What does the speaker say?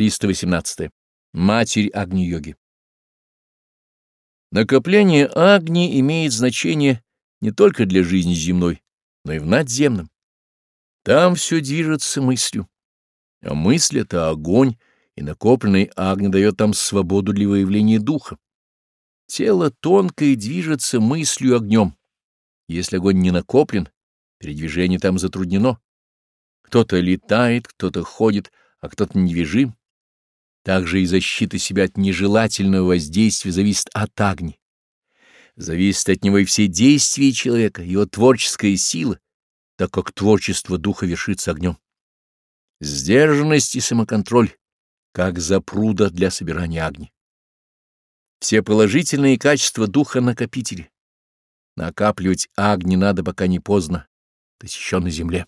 318. Матерь Агни-йоги. Накопление Агни имеет значение не только для жизни земной, но и в надземном. Там все движется мыслью. А мысль — это огонь, и накопленный Агни дает там свободу для выявления духа. Тело тонкое движется мыслью огнем. Если огонь не накоплен, передвижение там затруднено. Кто-то летает, кто-то ходит, а кто-то недвижим. Также и защита себя от нежелательного воздействия зависит от огни. Зависит от него и все действия человека, его творческая сила, так как творчество духа вершится огнем. Сдержанность и самоконтроль, как запруда для собирания огни. Все положительные качества духа накопители. Накапливать огни надо, пока не поздно, тысяча на земле.